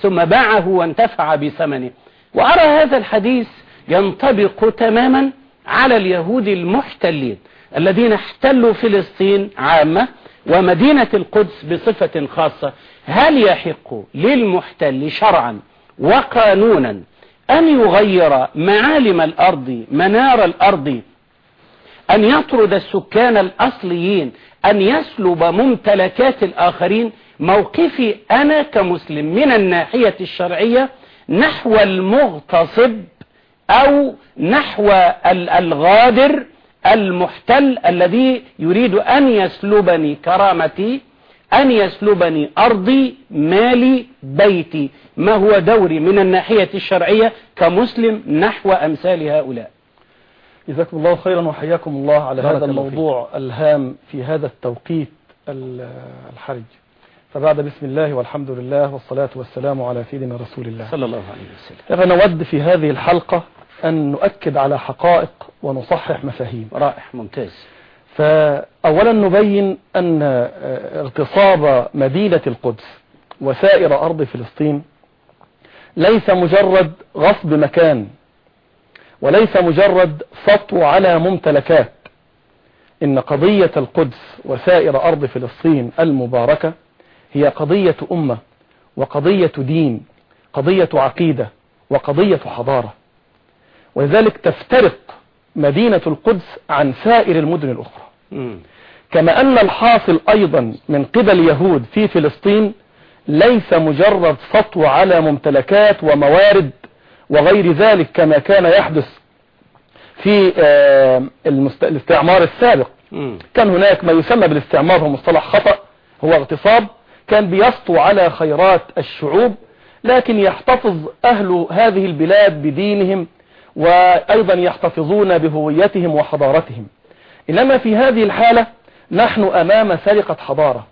ثم باعه وانتفع بثمنه. وأرى هذا الحديث ينطبق تماما على اليهود المحتلين الذين احتلوا فلسطين عامة ومدينة القدس بصفة خاصة. هل يحق للمحتل شرعا وقانونا أن يغير معالم الأرض منار الأرض أن يطرد السكان الأصليين أن يسلب ممتلكات الآخرين موقفي أنا كمسلم من الناحية الشرعية نحو المغتصب أو نحو الغادر المحتل الذي يريد أن يسلبني كرامتي أن يسلبني أرضي مالي بيتي. ما هو دوري من الناحية الشرعية كمسلم نحو أمثال هؤلاء؟ جزاكم الله خيرا وحياكم الله على هذا الموضوع الهام في هذا التوقيت ال- الحرج. فبعد بسم الله والحمد لله والصلاة والسلام على سيدنا رسول الله. صلى الله عليه وسلم. فنود في هذه الحلقة أن نؤكد على حقائق ونصحح مفاهيم. رائع ممتاز. فأولا نبين أن اغتصاب مدينة القدس وسائر أرض فلسطين ليس مجرد غصب مكان وليس مجرد سطو على ممتلكات. إن قضية القدس وسائر أرض فلسطين المباركة هي قضية أمة وقضية دين قضية عقيدة وقضية حضارة ولذلك تفترق مدينة القدس عن سائر المدن الأخرى. كما أن الحاصل أيضا من قبل يهود في فلسطين ليس مجرد سطو على ممتلكات وموارد وغير ذلك كما كان يحدث في آه، الاستعمار السابق. كان هناك ما يسمى بالاستعمار هو مصطلح خطأ هو اغتصاب كان بيسطو على خيرات الشعوب لكن يحتفظ أهل هذه البلاد بدينهم وأيضا يحتفظون بهويتهم وحضارتهم. إنما في هذه الحالة نحن أمام سرقة حضارة.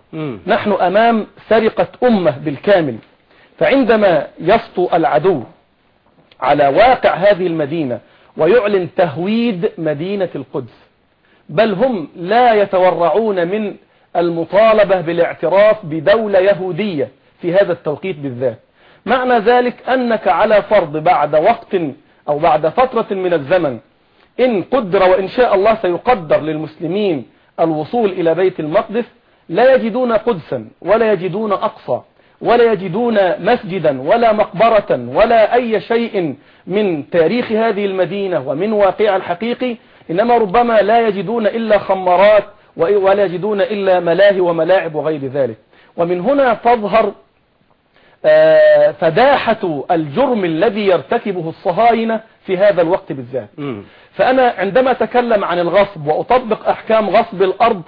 نحن أمام سرقة أمة بالكامل. فعندما يسطو العدو على واقع هذه المدينة ويعلن تهويد مدينة القدس بل هم لا يتورعون من المطالبة بالاعتراف بدولة يهودية في هذا التوقيت بالذات. معنى ذلك أنك على فرض بعد وقت أو بعد فترة من الزمن إن قدر وإن شاء الله سيقدر للمسلمين الوصول إلى بيت المقدس لا يجدون قدسا ولا يجدون أقصى ولا يجدون مسجدا ولا مقبرة ولا أي شيء من تاريخ هذه المدينة ومن واقع الحقيقي إنما ربما لا يجدون إلا خمارات ولا يجدون إلا ملاهي وملاعب وغير ذلك ومن هنا تظهر آه، فداحة الجرم الذي يرتكبه الصهاينة في هذا الوقت بالذات. فأنا عندما أتكلم عن الغصب وأطبق أحكام غصب الأرض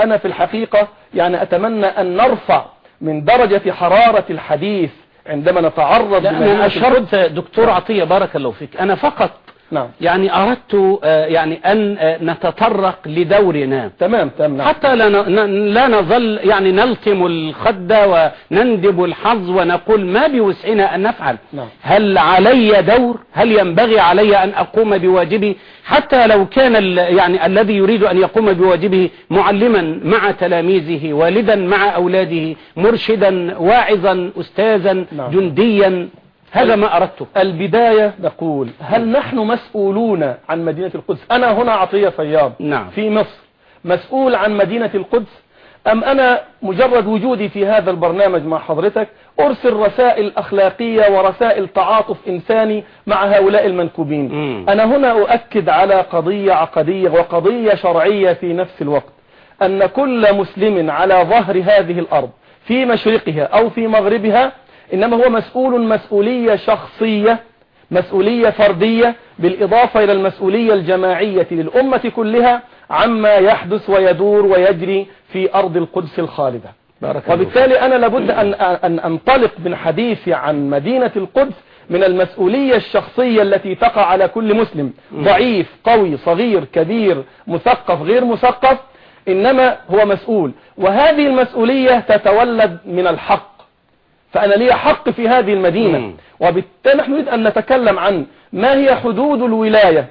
أنا في الحقيقة يعني أتمنى أن نرفع من درجة حرارة الحديث عندما نتعرض لا أنا أشرت. دكتور عطية بارك الله فيك أنا فقط نعم يعني أردت آه، يعني أن آه، نتطرق لدورنا تمام تمام نعم. حتى لا لا نظل يعني نلطم الخد ونندب الحظ ونقول ما بوسعنا أن نفعل نعم. هل علي دور هل ينبغي علي أن أقوم بواجبي حتى لو كان ال- يعني الذي يريد أن يقوم بواجبه معلما مع تلاميذه والدا مع أولاده مرشدا واعظا أستاذا نعم. جنديا هذا ما أردته. البداية نقول هل نحن مسؤولون عن مدينة القدس؟ أنا هنا عطية فياض نعم. في مصر مسؤول عن مدينة القدس؟ أم أنا مجرد وجودي في هذا البرنامج مع حضرتك؟ أرسل رسائل أخلاقية ورسائل تعاطف إنساني مع هؤلاء المنكوبين. مم. أنا هنا أؤكد على قضية عقدية وقضية شرعية في نفس الوقت. أن كل مسلم على ظهر هذه الأرض في مشرقها أو في مغربها إنما هو مسؤول مسؤولية شخصية مسؤولية فردية بالإضافة إلى المسؤولية الجماعية للأمة كلها عما يحدث ويدور ويجري في أرض القدس الخالدة. وبالتالي أنا لابد أن, أن أنطلق من حديثي عن مدينة القدس من المسؤولية الشخصية التي تقع على كل مسلم. ضعيف قوي صغير كبير مثقف غير مثقف إنما هو مسؤول. وهذه المسؤولية تتولد من الحق. فأنا لي حق في هذه المدينة. وبالتالي نحن نريد أن نتكلم عن ما هي حدود الولاية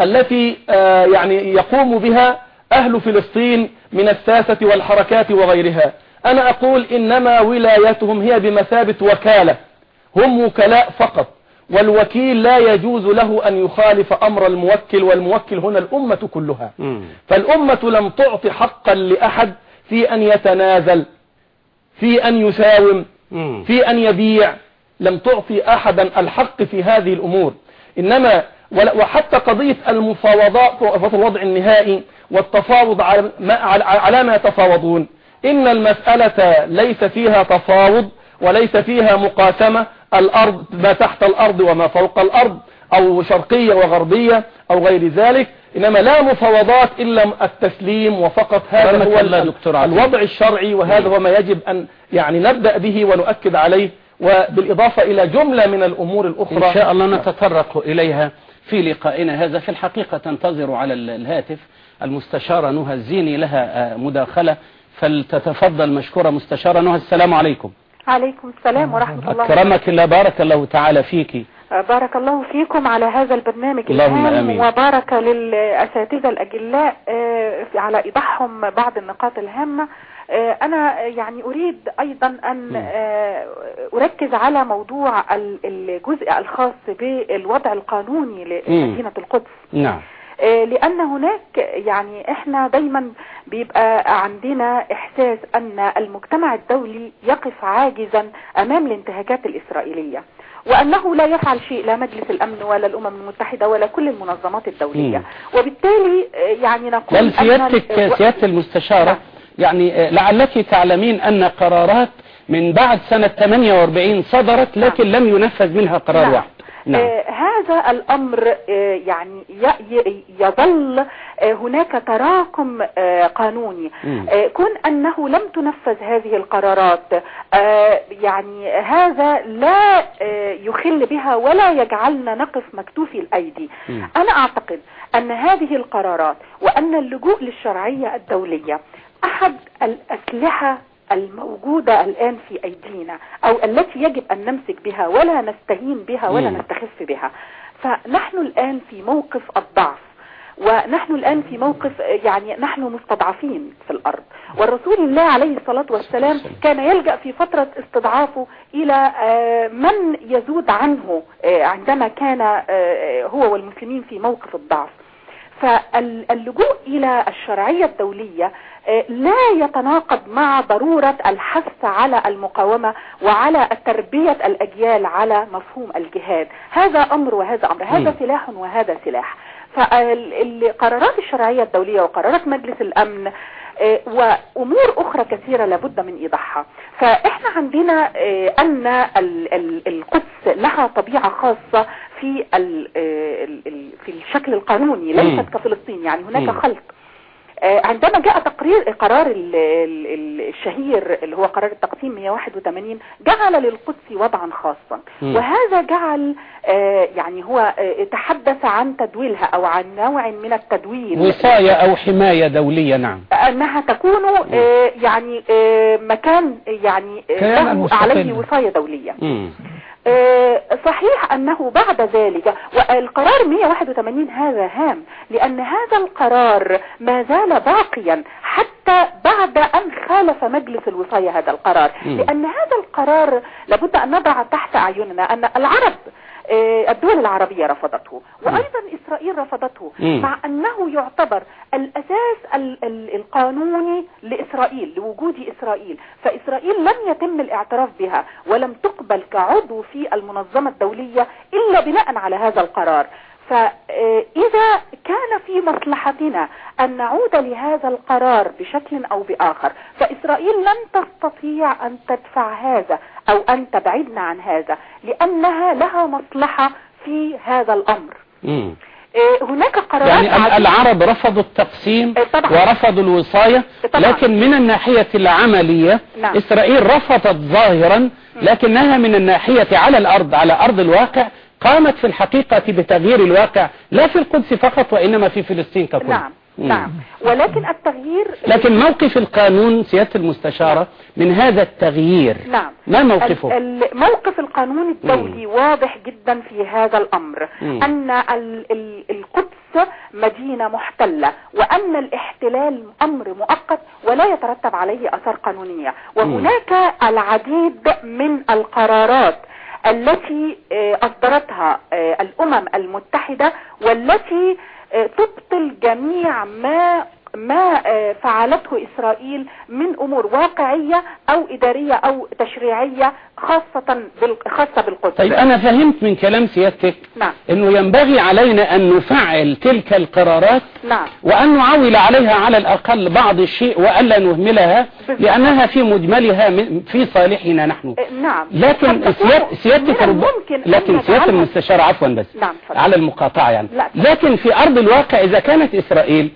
التي آه، يعني يقوم بها أهل فلسطين من الساسة والحركات وغيرها. أنا أقول إنما ولايتهم هي بمثابة وكالة. هم وكلاء فقط. والوكيل لا يجوز له أن يخالف أمر الموكل والموكل هنا الأمة كلها. فالأمة لم تعطي حقا لأحد في أن يتنازل. في أن يساوم. في أن يبيع. لم تعطي أحدا الحق في هذه الأمور. إنما وحتى قضية المفاوضات في الوضع النهائي والتفاوض على ما, على- على ما يتفاوضون. إن المسألة ليس فيها تفاوض وليس فيها مقاسمة. الأرض ما تحت الأرض وما فوق الأرض أو شرقية وغربية أو غير ذلك. إنما لا مفاوضات إلا التسليم وفقط هذا هو. الوضع الشرعي وهذا هو ما يجب أن يعني نبدأ به ونؤكد عليه. وبالإضافة إلى جملة من الأمور الأخرى إن شاء الله نتطرق إليها في لقائنا هذا. في الحقيقة تنتظر على ال- الهاتف المستشارة نهى الزيني لها آه، مداخلة. فلتتفضل مشكورة مستشارة نهى. السلام عليكم. عليكم السلام ورحمة الله أكرمك الله بارك الله تعالى فيك. بارك الله فيكم على هذا البرنامج اللهم آمين. وبارك للأساتذة الأجلاء آه، على إيضاحهم بعض النقاط الهامة. آه، أنا يعني أريد أيضا أن آه، أركز على موضوع ال- الجزء الخاص بالوضع القانوني لمدينة القدس. نعم. لأن هناك يعني إحنا دايما بيبقى عندنا إحساس أن المجتمع الدولي يقف عاجزا أمام الانتهاكات الإسرائيلية. وأنه لا يفعل شيء لا مجلس الأمن ولا الأمم المتحدة ولا كل المنظمات الدولية مم. وبالتالي آه، يعني نقول بل سيادتك سيادة المستشارة نعم. يعني آه، لعلك تعلمين أن قرارات من بعد سنة 48 صدرت لكن لم ينفذ منها قرار نعم. واحد نعم آه هذا الأمر آه يعني يظل آه هناك تراكم قانوني مم. كون أنه لم تنفذ هذه القرارات يعني هذا لا يخل بها ولا يجعلنا نقف مكتوفي الأيدي مم. أنا أعتقد أن هذه القرارات وأن اللجوء للشرعية الدولية أحد الأسلحة الموجودة الآن في أيدينا أو التي يجب أن نمسك بها ولا نستهين بها ولا. نستخف بها. فنحن الآن في موقف الضعف ونحن الآن في موقف يعني نحن مستضعفين في الأرض. والرسول الله عليه الصلاة والسلام كان يلجأ في فترة استضعافه إلى آه، من يزود عنه آه، عندما كان آه، هو والمسلمين في موقف الضعف. فاللجوء إلى الشرعية الدولية آه، لا يتناقض مع ضرورة الحث على المقاومة وعلى تربية الأجيال على مفهوم الجهاد هذا أمر وهذا أمر هذا. سلاح وهذا سلاح فالقرارات الشرعية الدولية وقرارات مجلس الأمن آه، وأمور أخرى كثيرة لابد من إيضاحها فإحنا عندنا آه، ال- القدس لها طبيعة خاصة في آه، في الشكل القانوني. ليست كفلسطين يعني هناك. خلط عندما جاء تقرير قرار ال- ال- ال- الشهير اللي هو قرار التقسيم 181 جعل للقدس وضعا خاصا. وهذا جعل آه، يعني هو آه، تحدث عن تدويلها أو عن نوع من التدويل وصاية أو حماية دولية نعم أنها تكون آه، يعني آه، مكان يعني آه،. عليه وصاية دولية مم. آه، صحيح أنه بعد ذلك والقرار 181 هذا هام لأن هذا القرار ما زال باقيا حتى بعد أن خالف مجلس الوصاية هذا القرار. لأن هذا القرار لابد أن نضع تحت أعيننا أن العرب الدول العربية رفضته وأيضا إسرائيل رفضته. مع أنه يعتبر الأساس ال- ال- القانوني لإسرائيل لوجود إسرائيل. فإسرائيل لم يتم الاعتراف بها ولم تقبل كعضو في المنظمة الدولية إلا بناء على هذا القرار. فإذا كان في مصلحتنا أن نعود لهذا القرار بشكل أو بآخر فإسرائيل لن تستطيع أن تدفع هذا أو أن تبعدنا عن هذا لأنها لها مصلحة في هذا الأمر مم. إيه، هناك قرارات يعني. العرب رفضوا التقسيم إيه طبعا. ورفضوا الوصاية طبعا. لكن من الناحية العملية نعم. إسرائيل رفضت ظاهرا لكنها من الناحية على الأرض على أرض الواقع قامت في الحقيقة بتغيير الواقع لا في القدس فقط وإنما في فلسطين ككل. نعم مم. نعم. ولكن التغيير لكن موقف القانون سيادة المستشارة من هذا التغيير نعم. ما موقفه؟ ال- الموقف القانوني الدولي واضح جدا في هذا الأمر مم. أن ال- ال- القدس مدينة محتلة وأن الاحتلال أمر مؤقت ولا يترتب عليه أثار قانونية. وهناك العديد من القرارات التي آه، أصدرتها آه، الأمم المتحدة والتي آه، تبطل جميع ما ما آه، فعلته إسرائيل من أمور واقعية أو إدارية أو تشريعية خاصة. خاصة بالقدس طيب أنا فهمت من كلام سيادتك نعم أنه ينبغي علينا أن نفعل تلك القرارات نعم وأن نعول عليها على الأقل بعض الشيء وألا نهملها بالضبط. لأنها في مجملها في صالحنا نحن آه، نعم لكن سيادتك رب- لكن سيادة المستشار عفوا بس نعم. على المقاطعة يعني لا. لكن في أرض الواقع إذا كانت إسرائيل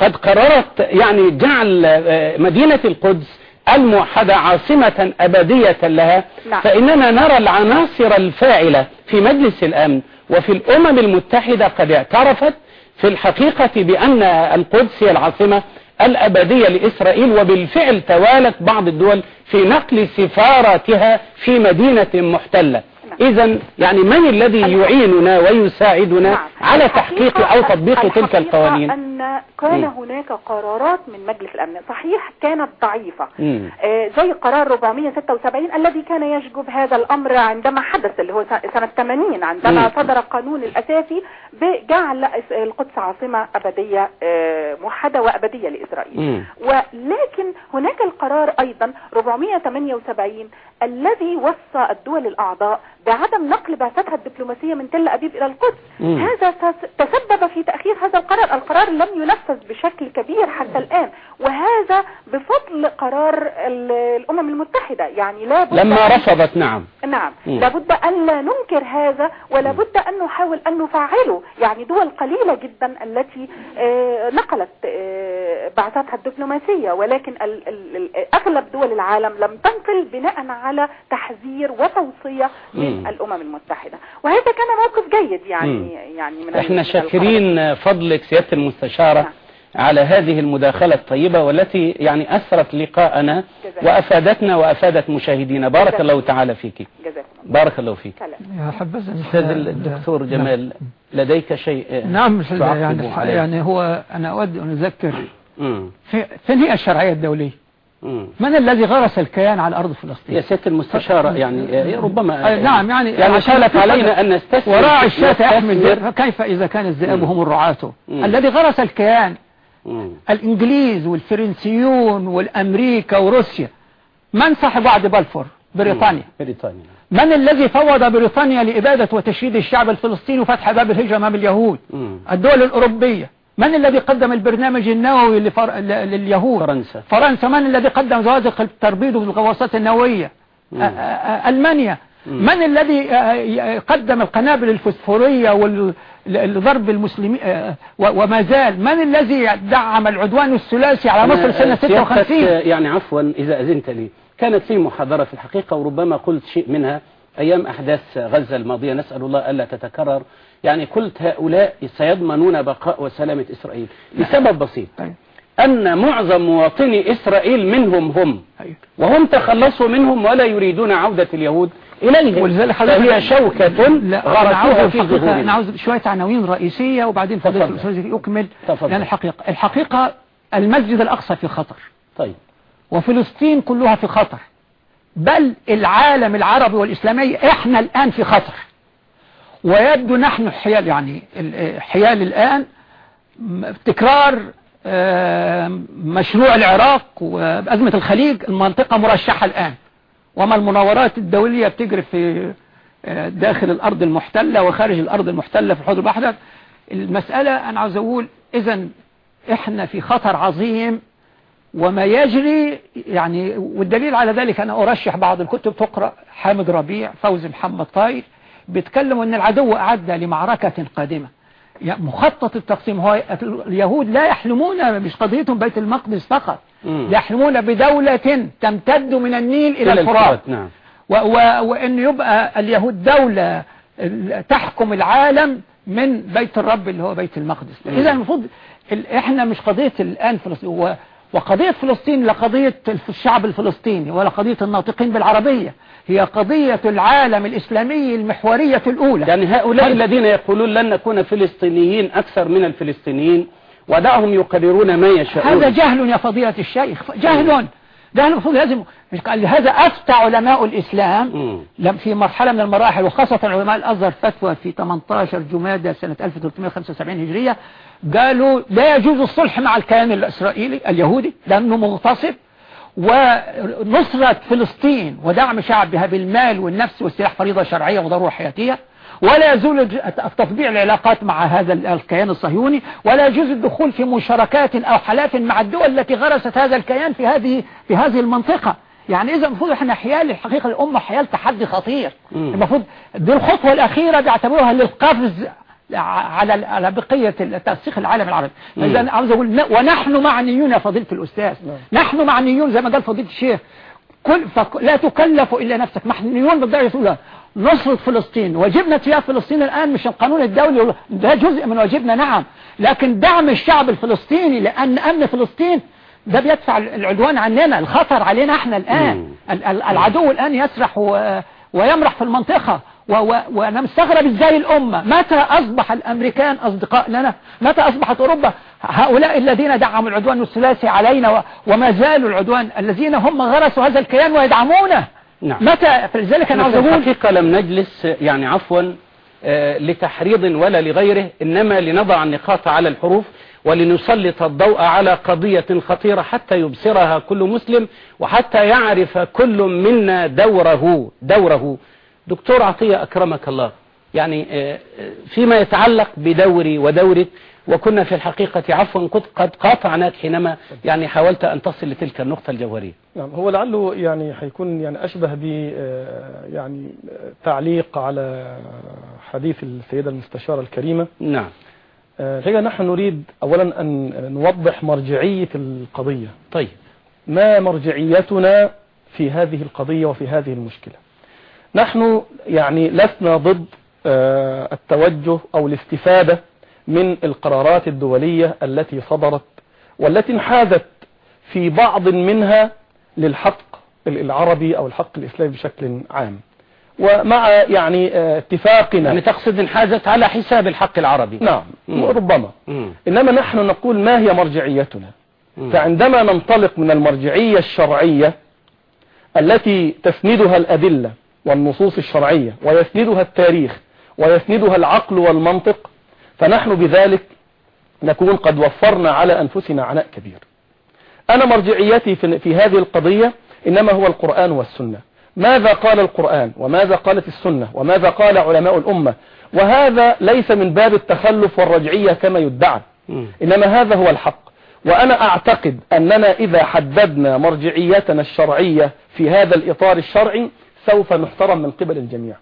قد قررت يعني جعل آه، مدينة القدس الموحدة عاصمة أبدية لها نعم. فإننا نرى العناصر الفاعلة في مجلس الأمن وفي الأمم المتحدة قد اعترفت في الحقيقة بأن القدس هي العاصمة الأبدية لإسرائيل وبالفعل توالت بعض الدول في نقل سفاراتها في مدينة محتلة. إذا يعني من الذي يعيننا ويساعدنا نعم. على تحقيق أو تطبيق تلك القوانين أن كان مم. هناك قرارات من مجلس الأمن صحيح كانت ضعيفة. آه، زي قرار 476 الذي كان يشجب هذا الأمر عندما حدث اللي هو سنة 80 عندما مم. صدر القانون الأساسي بجعل القدس عاصمة أبدية آه، موحدة وأبدية لإسرائيل مم. ولكن هناك القرار أيضا 478 الذي وصى الدول الأعضاء بعدم نقل بعثتها الدبلوماسية من تل أبيب إلى القدس. مم. هذا تس- تسبب في تأخير هذا القرار. القرار لم ينفذ بشكل كبير حتى الآن. وهذا بفضل قرار ال- الأمم المتحدة. يعني لا بد لما رفضت نعم. نعم. لابد أن لا ننكر هذا ولابد أن نحاول أن نفعله. يعني دول قليلة جدا التي آه، نقلت آه، بعثاتها الدبلوماسية. ولكن أغلب دول العالم لم تنقل بناء على تحذير وتوصية من مم. الأمم المتحدة. وهذا كان موقف جيد يعني. يعني من إحنا شاكرين فضلك سيادة المستشارة. نعم. على هذه المداخلة الطيبة والتي يعني أثرت لقاءنا. وأفادتنا وأفادت مشاهدينا بارك. الله تعالى فيك بارك الله فيك. يا حبذا أستاذ الدكتور جمال لديك شيء نعم يعني عليه؟ يعني هو أنا أود أن أذكر فين هي الشرعية الدولية. من الذي غرس الكيان على أرض فلسطين يا سيادة المستشارة يعني ربما نعم يعني يعني عشان شالت علينا أن نستثمر وراعي الشاة الذئب فكيف إذا كان الذئاب. هم الرعاة. الذي غرس الكيان مم. الإنجليز والفرنسيون والأمريكا وروسيا. من صاحب وعد بلفور بريطانيا. بريطانيا. من الذي فوض بريطانيا لإبادة وتشييد الشعب الفلسطيني وفتح باب الهجرة أمام اليهود؟ مم. الدول الأوروبية. من الذي قدم البرنامج النووي لفر... ل- لليهود؟ فرنسا. فرنسا. من الذي قدم زوازق التربيد والغواصات النووية؟ مم. أ- أ- أ- ألمانيا. مم. من الذي قدم القنابل الفسفورية وال- لضرب المسلمين آه، و- وما زال. من الذي دعم العدوان الثلاثي على مصر سنة سيادتك 56 يعني عفوا إذا أذنت لي. كانت في محاضرة في الحقيقة وربما قلت شيء منها أيام أحداث غزة الماضية. نسأل الله ألا تتكرر. يعني قلت هؤلاء سيضمنون بقاء وسلامة إسرائيل. لسبب بسيط. أيوة. أن معظم مواطني إسرائيل منهم هم. أيوة. وهم تخلصوا منهم ولا يريدون عودة اليهود. إليهم. ولذلك حضرتك- فهي شوكة غرسوها في الحقيقة أنا ظهورهم عاوز شوية عناوين رئيسية وبعدين فضيلة. الأستاذ يكمل تفضل. لأن الحقيقة الحقيقة المسجد الأقصى في خطر. طيب. وفلسطين كلها في خطر. بل العالم العربي والإسلامي إحنا الآن في خطر. ويبدو نحن حيال يعني ال- حيال الآن تكرار آه، مشروع العراق وأزمة الخليج المنطقة مرشحة الآن. وما المناورات الدولية بتجري في آه، داخل الأرض المحتلة وخارج الأرض المحتلة في الحوض البحر المسألة أنا عاوز أقول إذا إحنا في خطر عظيم وما يجري يعني والدليل على ذلك أنا أرشح بعض الكتب تقرأ حامد ربيع فوزي محمد طاير بيتكلموا أن العدو أعد لمعركة قادمة يعني مخطط التقسيم هو اليهود لا يحلمون مش قضيتهم بيت المقدس فقط. يحلمون بدولة تمتد من النيل إلى الفرات. نعم. وأن يبقى اليهود دولة تحكم العالم من بيت الرب اللي هو بيت المقدس. إذا المفروض ال- إحنا مش قضية الآن فلسطين وقضية فلسطين لا قضية الشعب الفلسطيني ولا قضية الناطقين بالعربية هي قضية العالم الإسلامي المحورية الأولى. يعني هؤلاء هل- الذين يقولون لن نكون فلسطينيين أكثر من الفلسطينيين ودعهم يقررون ما يشاءون. هذا جهل يا فضيلة الشيخ. جهل. جهل المفروض لازم لهذا أفتى علماء الإسلام. لم في مرحلة من المراحل وخاصة علماء الأزهر فتوى في 18 جمادى سنة 1375 هجرية. قالوا لا يجوز الصلح مع الكيان الإسرائيلي اليهودي لأنه مغتصب ونصرة فلسطين ودعم شعبها بالمال والنفس والسلاح فريضة شرعية وضرورة حياتية. ولا يزول التطبيع العلاقات مع هذا الكيان الصهيوني ولا يجوز الدخول في مشاركات أو حلاف مع الدول التي غرست هذا الكيان في هذه في هذه المنطقة. يعني إذا المفروض إحنا حيال الحقيقة الأمة حيال تحدي خطير. مم. المفروض دي الخطوة الأخيرة بيعتبروها للقفز على على بقية تنسيق العالم العربي. إذا عاوز أقول ونحن معنيون يا فضيلة الأستاذ. نحن معنيون زي ما قال فضيلة الشيخ. كل فك لا تكلف إلا نفسك. معنيون بالدرجة الأولى. نصرة فلسطين. واجبنا تجاه فلسطين الآن مش القانون الدولي ده جزء من واجبنا نعم. لكن دعم الشعب الفلسطيني لأن أمن فلسطين ده بيدفع العدوان عننا الخطر علينا إحنا الآن. العدو الآن يسرح ويمرح في المنطقة. وأنا مستغرب إزاي الأمة متى أصبح الأمريكان أصدقاء لنا؟ متى أصبحت أوروبا؟ هؤلاء الذين دعموا العدوان الثلاثي علينا وما زالوا العدوان الذين هم غرسوا هذا الكيان ويدعمونه. نعم. متى فلذلك إحنا عاوز في أقول الحقيقة لم نجلس يعني عفوا آه، لتحريض ولا لغيره إنما لنضع النقاط على الحروف ولنسلط الضوء على قضية خطيرة حتى يبصرها كل مسلم وحتى يعرف كل منا دوره دوره دكتور عطية أكرمك الله يعني آه، آه، فيما يتعلق بدوري ودورك. وكنا في الحقيقة عفوا قد- قد قاطعناك حينما يعني حاولت أن تصل لتلك النقطة الجوهرية. نعم هو لعله يعني حيكون يعني أشبه ب آه، يعني تعليق على حديث السيدة المستشارة الكريمة. نعم. الحقيقة نحن نريد أولا أن نوضح مرجعية القضية. طيب. ما مرجعيتنا في هذه القضية وفي هذه المشكلة؟ نحن يعني لسنا ضد التوجه أو الاستفادة من القرارات الدولية التي صدرت والتي انحازت في بعض منها للحق العربي أو الحق الإسلامي بشكل عام ومع يعني آه، اتفاقنا يعني تقصد انحازت على حساب الحق العربي نعم مم. ربما مم. إنما نحن نقول ما هي مرجعيتنا مم. فعندما ننطلق من المرجعية الشرعية التي تسندها الأدلة والنصوص الشرعية ويسندها التاريخ ويسندها العقل والمنطق فنحن بذلك نكون قد وفرنا على أنفسنا عناء كبير. أنا مرجعيتي في, هذه القضية إنما هو القرآن والسنة. ماذا قال القرآن؟ وماذا قالت السنة؟ وماذا قال علماء الأمة؟ وهذا ليس من باب التخلف والرجعية كما يدعى. إنما هذا هو الحق. وأنا أعتقد أننا إذا حددنا مرجعيتنا الشرعية في هذا الإطار الشرعي سوف نحترم من قبل الجميع.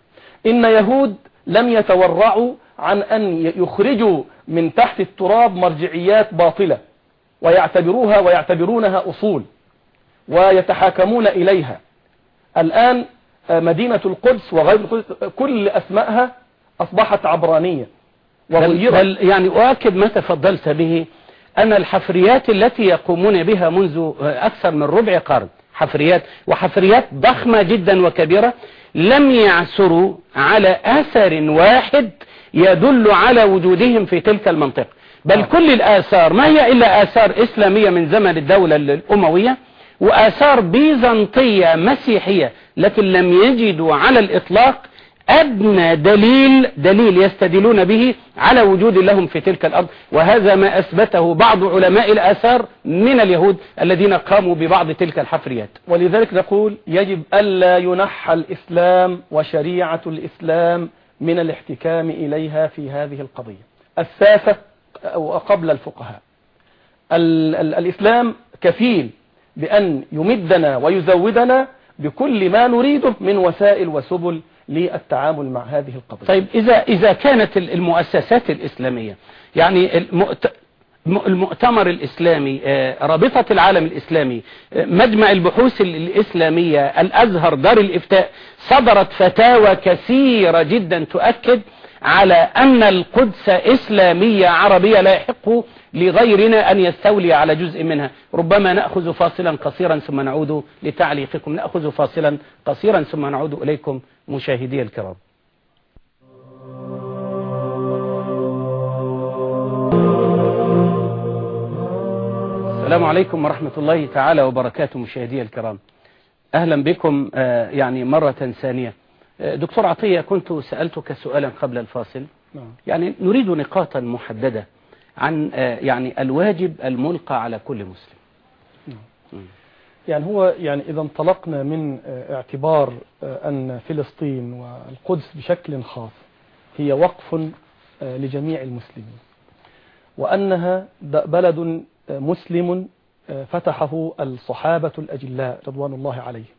إن يهود لم يتورعوا عن أن يخرجوا من تحت التراب مرجعيات باطلة ويعتبروها ويعتبرونها أصول ويتحاكمون إليها. الآن آه، مدينة القدس وغير القدس كل أسمائها أصبحت عبرانية بل, وغيرت بل يعني أؤكد ما تفضلت به أن الحفريات التي يقومون بها منذ أكثر من ربع قرن حفريات وحفريات ضخمة جدا وكبيرة لم يعثروا على أثر واحد يدل على وجودهم في تلك المنطقة. بل كل الآثار ما هي إلا آثار إسلامية من زمن الدولة الأموية؟ وآثار بيزنطية مسيحية لكن لم يجدوا على الإطلاق أدنى دليل دليل يستدلون به على وجود لهم في تلك الأرض وهذا ما أثبته بعض علماء الآثار من اليهود الذين قاموا ببعض تلك الحفريات. ولذلك نقول يجب ألا ينحى الإسلام وشريعة الإسلام من الاحتكام إليها في هذه القضية. الساسة قبل الفقهاء. ال ال الإسلام كفيل بأن يمدنا ويزودنا بكل ما نريده من وسائل وسبل للتعامل مع هذه القضية. طيب إذا إذا كانت المؤسسات الإسلامية يعني المؤت... المؤتمر الإسلامي آه، رابطة العالم الإسلامي آه، مجمع البحوث الإسلامية الأزهر دار الإفتاء صدرت فتاوى كثيرة جدا تؤكد على أن القدس إسلامية عربية لا يحق لغيرنا أن يستولي على جزء منها. ربما نأخذ فاصلا قصيرا ثم نعود لتعليقكم. نأخذ فاصلا قصيرا ثم نعود إليكم مشاهدي الكرام. السلام عليكم ورحمة الله تعالى وبركاته مشاهدي الكرام. أهلا بكم آه، يعني مرة ثانية. دكتور عطية كنت سألتك سؤالا قبل الفاصل. نعم. يعني نريد نقاطا محددة عن آه، يعني الواجب الملقى على كل مسلم. يعني هو يعني إذا انطلقنا من آه، اعتبار آه، أن فلسطين والقدس بشكل خاص هي وقف لجميع المسلمين وأنها بلد مسلم فتحه الصحابة الأجلاء رضوان الله عليهم.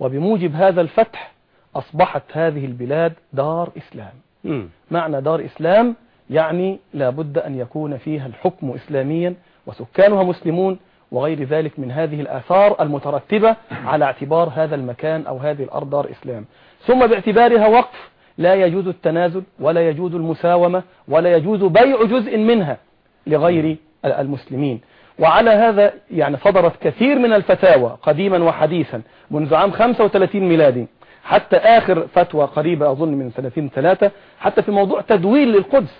وبموجب هذا الفتح أصبحت هذه البلاد دار إسلام. مم. معنى دار إسلام يعني لابد أن يكون فيها الحكم إسلاميا وسكانها مسلمون وغير ذلك من هذه الآثار المترتبة على اعتبار هذا المكان أو هذه الأرض دار إسلام. ثم باعتبارها وقف لا يجوز التنازل ولا يجوز المساومة ولا يجوز بيع جزء منها لغير المسلمين. وعلى هذا يعني صدرت كثير من الفتاوى قديما وحديثا منذ عام 35 ميلادي. حتى آخر فتوى قريبة أظن من سنتين ثلاثة حتى في موضوع تدويل للقدس.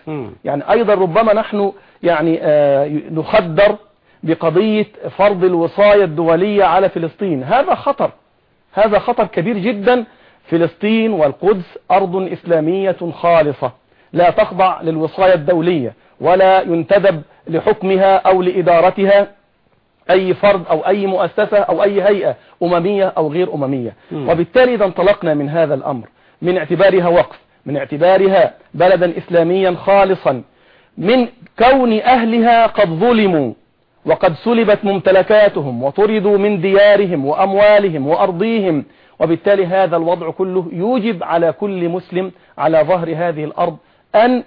يعني أيضا ربما نحن يعني آه، نخدر بقضية فرض الوصاية الدولية على فلسطين. هذا خطر. هذا خطر كبير جدا. فلسطين والقدس أرض إسلامية خالصة. لا تخضع للوصاية الدولية ولا ينتدب لحكمها أو لإدارتها. أي فرد أو أي مؤسسة أو أي هيئة أممية أو غير أممية. مم. وبالتالي إذا انطلقنا من هذا الأمر من اعتبارها وقف من اعتبارها بلدا إسلاميا خالصا من كون أهلها قد ظلموا وقد سلبت ممتلكاتهم وطردوا من ديارهم وأموالهم وأرضيهم. وبالتالي هذا الوضع كله يوجب على كل مسلم على ظهر هذه الأرض أن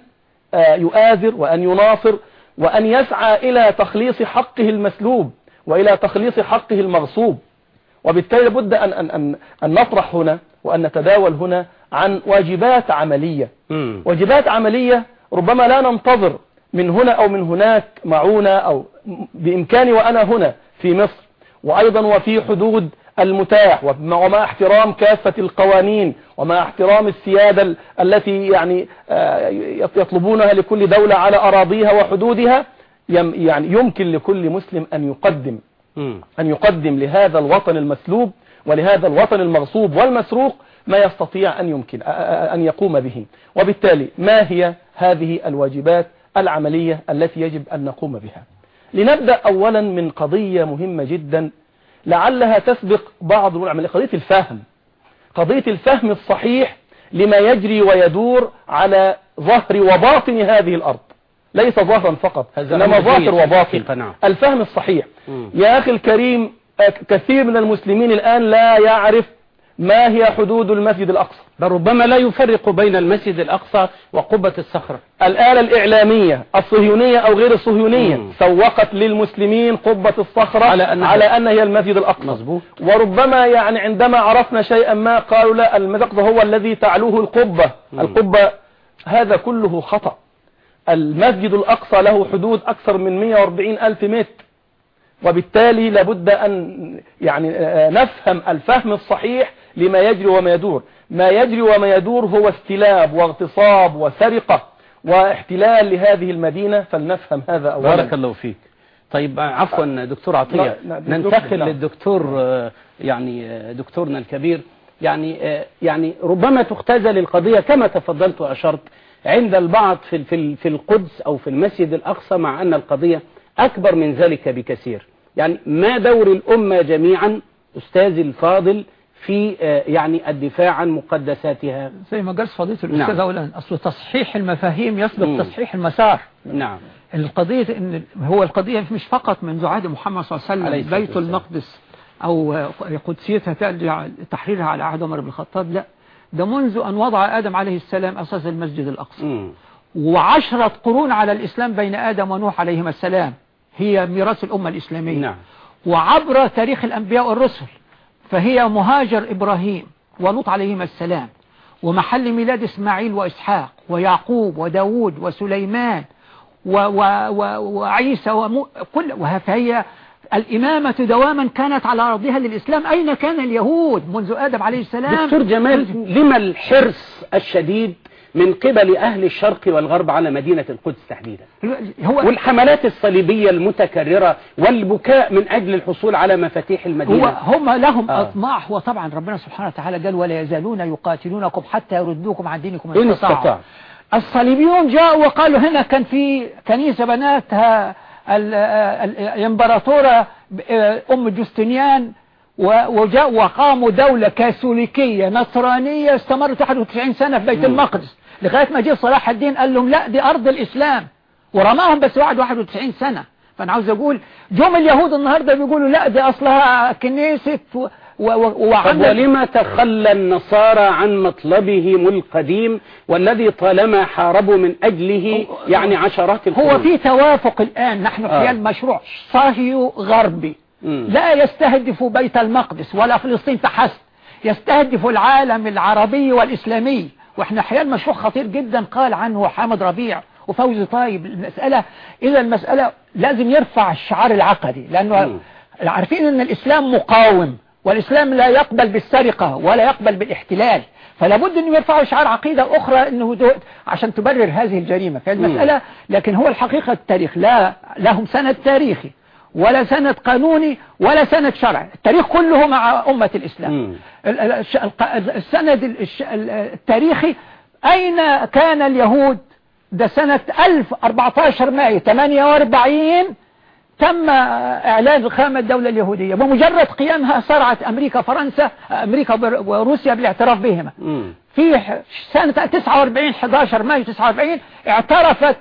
آه، يؤازر وأن يناصر وأن يسعى إلى تخليص حقه المسلوب. وإلى تخليص حقه المغصوب. وبالتالي لابد أن, أن, أن, أن نطرح هنا وأن نتداول هنا عن واجبات عملية. واجبات عملية ربما لا ننتظر من هنا أو من هناك معونة أو بإمكاني وأنا هنا في مصر. وأيضا وفي حدود المتاح. ومع احترام كافة القوانين. ومع احترام السيادة ال- التي يعني آه، يطلبونها لكل دولة على أراضيها وحدودها. يعني يمكن لكل مسلم أن يقدم. أن يقدم لهذا الوطن المسلوب ولهذا الوطن المغصوب والمسروق ما يستطيع أن يمكن أن يقوم به. وبالتالي ما هي هذه الواجبات العملية التي يجب أن نقوم بها؟ لنبدأ أولا من قضية مهمة جدا لعلها تسبق بعض العملية قضية الفهم. قضية الفهم الصحيح لما يجري ويدور على ظهر وباطن هذه الأرض. ليس ظهرا فقط إنما ظاهر وباطن نعم. الفهم الصحيح مم. يا أخي الكريم كثير من المسلمين الآن لا يعرف ما هي حدود المسجد الأقصى بل ربما لا يفرق بين المسجد الأقصى وقبة الصخرة الآلة الإعلامية الصهيونية أو غير الصهيونية مم. سوقت للمسلمين قبة الصخرة على أنها- على أن هي المسجد الأقصى مظبوط. وربما يعني عندما عرفنا شيئا ما قالوا لا المسجد الأقصى هو الذي تعلوه القبة مم. القبة هذا كله خطأ المسجد الأقصى له حدود أكثر من 140 ألف متر. وبالتالي لابد أن يعني آه، نفهم الفهم الصحيح لما يجري وما يدور. ما يجري وما يدور هو استلاب واغتصاب وسرقة واحتلال لهذه المدينة فلنفهم هذا أولا. بارك الله فيك. طيب آه، عفوا دكتور عطية. ننتقل. للدكتور آه، يعني آه، دكتورنا الكبير. يعني آه، يعني ربما تختزل القضية كما تفضلت وأشرت. عند البعض في في في القدس أو في المسجد الأقصى مع أن القضية أكبر من ذلك بكثير يعني ما دور الأمة جميعا أستاذي الفاضل في آه، يعني الدفاع عن مقدساتها زي ما قال فضيلة نعم. الأستاذ أولا أصل تصحيح المفاهيم يسبق مم. تصحيح المسار نعم القضية إن هو القضية مش فقط منذ عهد محمد صلى الله عليه وسلم بيت. المقدس أو قدسيتها ترجع تحريرها على عهد عمر بن الخطاب لا ده منذ أن وضع آدم عليه السلام أساس المسجد الأقصى. وعشرة قرون على الإسلام بين آدم ونوح عليهما السلام. هي ميراث الأمة الإسلامية. نعم. وعبر تاريخ الأنبياء والرسل فهي مهاجر إبراهيم ولوط عليهما السلام. ومحل ميلاد إسماعيل وإسحاق ويعقوب وداود وسليمان و و و وعيسى ومو كل وهي الإمامة دواما كانت على أرضها للإسلام. أين كان اليهود منذ آدم عليه السلام؟ دكتور جمال لما الحرص الشديد من قبل أهل الشرق والغرب على مدينة القدس تحديدا؟ هو والحملات الصليبية المتكررة والبكاء من أجل الحصول على مفاتيح هو المدينة هم لهم آه. أطماع. وطبعا ربنا سبحانه وتعالى قال ولا يزالون يقاتلونكم حتى يردوكم عن دينكم إن استطاعوا. استطاع الصليبيون جاءوا وقالوا هنا كان في كنيسة بناتها الامبراطورة أم جوستنيان و- وجاء وقاموا دولة كاثوليكية نصرانية استمرت 91 سنة في بيت. المقدس. لغاية ما جه صلاح الدين قال لهم لا دي أرض الإسلام. ورماهم بس بعد 91 سنة. فأنا عاوز أقول جم اليهود النهاردة بيقولوا لا دي أصلها كنيسة و- و- و- طب وعمل ولما تخلى النصارى عن مطلبهم القديم والذي طالما حاربوا من أجله يعني عشرات هو القرون. في توافق الآن. نحن آه. خلال مشروع. صهيو غربي. لا يستهدف بيت المقدس ولا فلسطين فحسب. يستهدف العالم العربي والإسلامي. وإحنا حيال مشروع خطير جدا. قال عنه حامد ربيع وفوزي طيب المسألة. إذا المسألة لازم يرفع الشعار العقدي. لأنه. عارفين أن الإسلام مقاوم. والإسلام لا يقبل بالسرقة ولا يقبل بالاحتلال فلا بد أن يرفعوا شعار عقيدة أخرى أنه عشان تبرر هذه الجريمة. فالمسألة لكن هو الحقيقة التاريخ لا لهم سند تاريخي ولا سند قانوني ولا سند شرعي. التاريخ كله مع أمة الإسلام. السند التاريخي أين كان اليهود؟ ده سنة 1014 مايو 48 تم إعلان قيام الدولة اليهودية. بمجرد قيامها سرعت أمريكا فرنسا أمريكا وروسيا بالاعتراف بهما. في سنة 49 11 مايو 49 اعترفت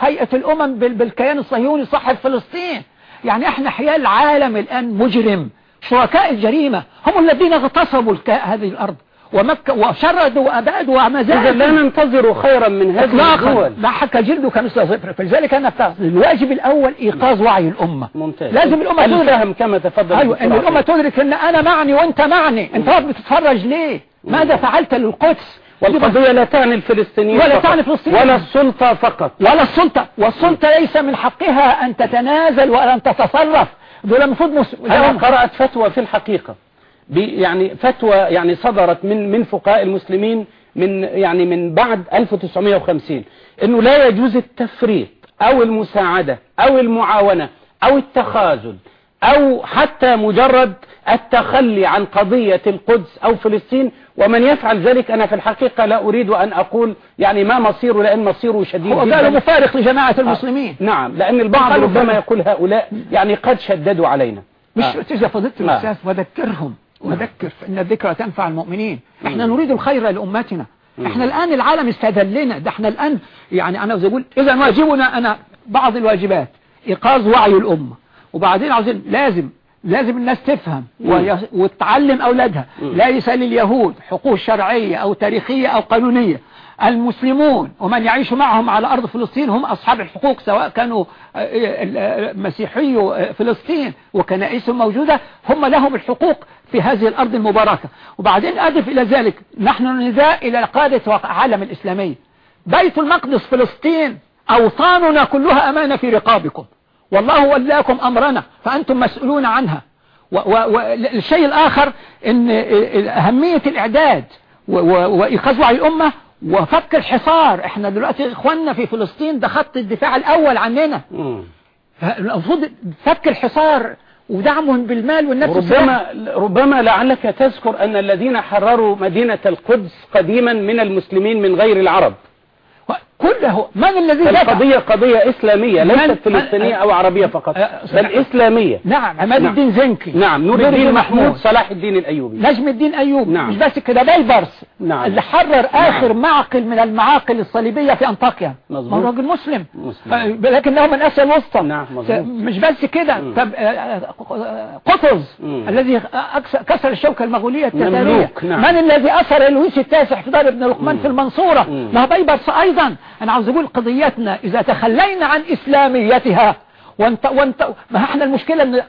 هيئة الأمم بال- بالكيان الصهيوني صاحب فلسطين. يعني إحنا حيال العالم الآن مجرم. شركاء الجريمة هم الذين اغتصبوا هذه الأرض. ومكة وشردوا وأبادوا وما إذا لا ننتظر خيرا من هذه الدول. لا حكى جلده كمثل صفر فلذلك أنا الواجب الأول إيقاظ وعي الأمة. ممتاز. لازم الأمة تدرك. الفهم كما تفضل أيوة إن الأمة. تدرك إن أنا معني وأنت معني. أنت واقف بتتفرج ليه؟ ماذا فعلت للقدس؟ والقضية لا تعني الفلسطينيين ولا فقط. تعني الفلسطينيين. ولا السلطة فقط. ولا السلطة. والسلطة ليس من حقها أن تتنازل ولا أن تتصرف. دول المفروض مس... أنا قرأت فتوى في الحقيقة. يعني فتوى يعني صدرت من من فقهاء المسلمين من يعني من بعد 1950 إنه لا يجوز التفريط أو المساعدة أو المعاونة أو التخاذل أو حتى مجرد التخلي عن قضية القدس أو فلسطين. ومن يفعل ذلك أنا في الحقيقة لا أريد أن أقول يعني ما مصيره لأن مصيره شديد هو قالوا مفارق لجماعة المسلمين. نعم لأن البعض ربما. يقول هؤلاء يعني قد شددوا علينا. مش آه. إذا فضلت نعم. الأساس وذكرهم. وذكر فإن الذكرى تنفع المؤمنين. إحنا نريد الخير لأمتنا. إحنا الآن العالم استذلنا. ده إحنا الآن يعني أنا أقول إذا واجبنا أنا بعض الواجبات. إيقاظ وعي الأمة. وبعدين عاوزين لازم لازم الناس تفهم وتعلم أولادها. ليس لليهود حقوق شرعية أو تاريخية أو قانونية. المسلمون ومن يعيش معهم على أرض فلسطين هم أصحاب الحقوق سواء كانوا آه، آه، مسيحي آه، فلسطين وكنائسهم موجودة هم لهم الحقوق في هذه الأرض المباركة. وبعدين أضف إلى ذلك نحن نداء إلى قادة العالم الإسلامي. بيت المقدس فلسطين أوطاننا كلها أمانة في رقابكم. والله ولاكم أمرنا فأنتم مسؤولون عنها. والشيء الآخر أن أهمية الإعداد وإيقاظ وعي الأمة وفك الحصار إحنا دلوقتي اخواننا في فلسطين ده خط الدفاع الأول عننا. المفروض فك الحصار ودعمهم بالمال والنفس. ربما ربما لعلك تذكر أن الذين حرروا مدينة القدس قديما من المسلمين من غير العرب كله من الذي القضية قضية إسلامية ليست فلسطينية أو عربية فقط أه، بل إسلامية نعم عماد نعم. الدين زنكي نعم نور الدين محمود صلاح الدين الأيوبي نجم الدين أيوب نعم. مش بس كده بيبرس نعم. اللي حرر آخر معقل من المعاقل الصليبية في أنطاكيا مظبوط. هو راجل مسلم مسلم. لكنه من آسيا الوسطى نعم، مظبوط. مش بس كده. طب آه، قطز. الذي كسر الشوكة المغولية التتارية نعم. من الذي أثر لويس التاسع في دار ابن لقمان في المنصورة. ما بيبرس أيضا أنا عاوز أقول قضيتنا إذا تخلينا عن إسلاميتها وانت وانت ما إحنا المشكلة إن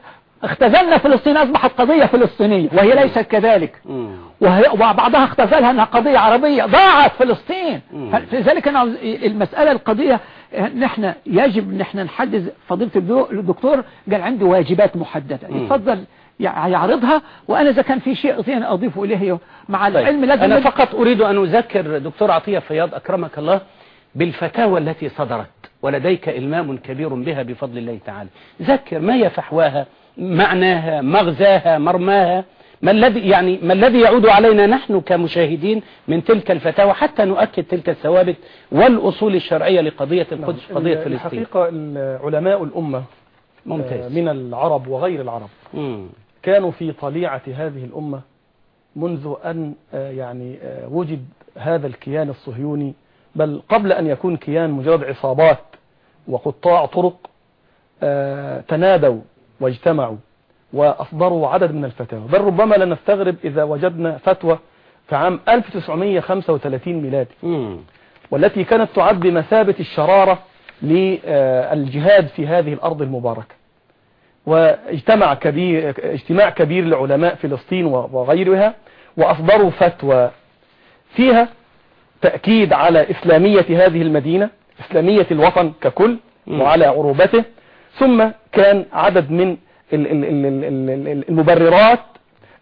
اختزلنا فلسطين أصبحت قضية فلسطينية وهي ليست كذلك. وهي- وبعضها اختزلها إنها قضية عربية ضاعت فلسطين. فلذلك أنا عاوز- المسألة القضية نحن يجب ان إحنا نحدد فضيلة الدكتور قال عنده واجبات محددة. يتفضل يع- يعرضها وأنا إذا كان في شيء ثاني أضيفه إليه مع العلم لازم أنا فقط أريد أن أذكر دكتور عطية فياض أكرمك الله بالفتاوى التي صدرت ولديك إلمام كبير بها بفضل الله تعالى. ذكر ما هي فحواها؟ معناها مغزاها مرماها؟ ما الذي يعني ما الذي يعود علينا نحن كمشاهدين من تلك الفتاوى؟ حتى نؤكد تلك الثوابت والأصول الشرعية لقضية القدس قضية فلسطين. الحقيقة علماء الأمة آه، ممتاز من العرب وغير العرب مم. كانوا في طليعة هذه الأمة منذ أن آه، يعني آه، وجد هذا الكيان الصهيوني بل قبل أن يكون كيان مجرد عصابات وقطاع طرق آه، تنادوا واجتمعوا وأصدروا عدد من الفتاوى بل ربما لا نستغرب إذا وجدنا فتوى في عام 1935 ميلادي. والتي كانت تعد بمثابة الشرارة للجهاد في هذه الأرض المباركة واجتمع كبير اجتماع كبير لعلماء فلسطين وغيرها وأصدروا فتوى فيها تأكيد على إسلامية هذه المدينة إسلامية الوطن ككل. وعلى عروبته. ثم كان عدد من ال- ال- ال- ال- ال- ال- المبررات